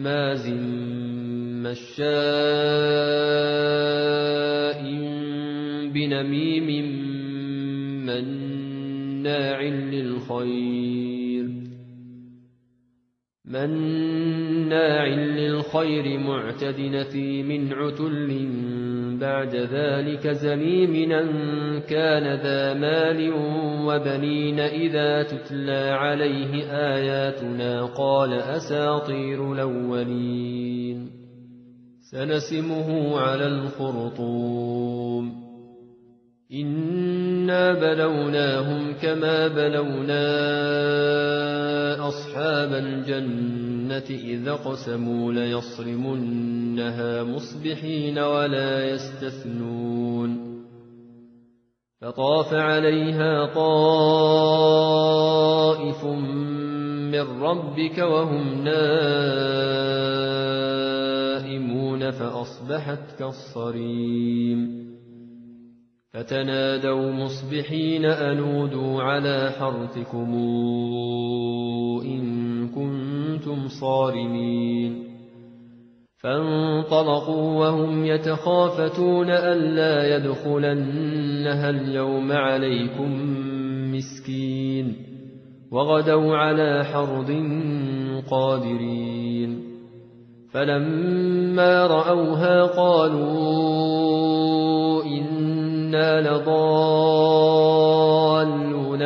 هماز مشاء بنميم مناع للخير. مناع للخير معتد نثيم عتل بعد ذلك زنيم أن كان ذا مال وبنين إذا تتلى عليه آياتنا قال أساطير الأولين. سنسمه على الخرطوم. إنا بلوناهم كما بلونا أصحاب الجنة إذا قسموا ليصرمنها مصبحين ولا يستثنون فطاف عليها طائف من ربك وهم نائمون فأصبحت كالصريم فتنادوا مصبحين أنودوا على حرثكم إن كنتم صارمين. فانطلقوا وهم يتخافتون ألا يدخلنها اليوم عليكم مسكين. وغدوا على حرد قادرين. فلما رأوها قالوا إنا لضالون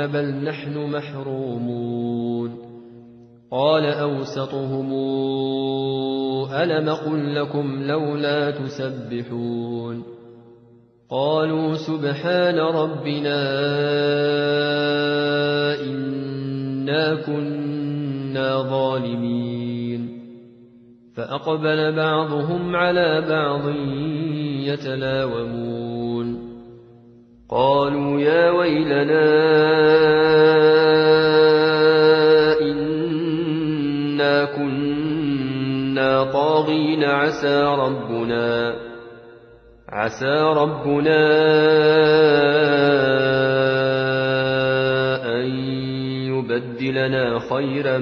بل نحن محرومون قال أوسطهم ألم قل لكم لولا تسبحون قالوا سبحان ربنا إنا كنا ظالمين فأقبل بعضهم على بعض يتلاومون قالوا يا ويلنا إنا كنا طاغين عسى ربنا عسى ربنا أن يبدلنا خيرا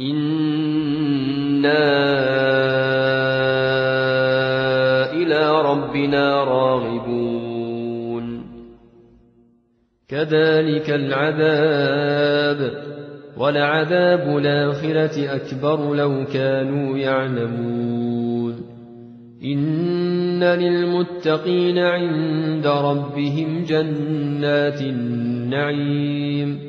إنا إلى ربنا راغبون كذلك العذاب ولعذاب الآخرة أكبر لو كانوا يعلمون إن للمتقين عند ربهم جنات النعيم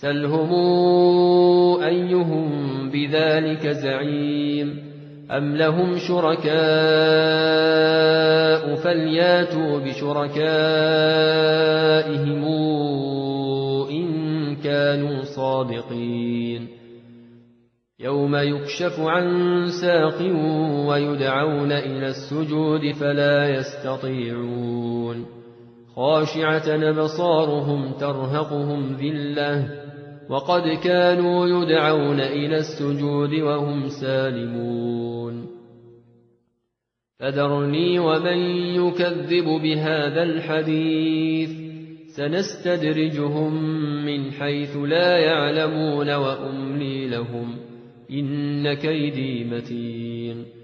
سلهم أيهم بذلك زعيم أم لهم شركاء فلياتوا بشركائهم إن كانوا صادقين يوم يكشف عن ساق ويدعون إلى السجود فلا يستطيعون خاشعة أبصارهم ترهقهم ذلة وقد كانوا يدعون إلى السجود وهم سالمون. فذرني ومن يكذب بهذا الحديث سنستدرجهم من حيث لا يعلمون وأملي لهم إن كيدي متين.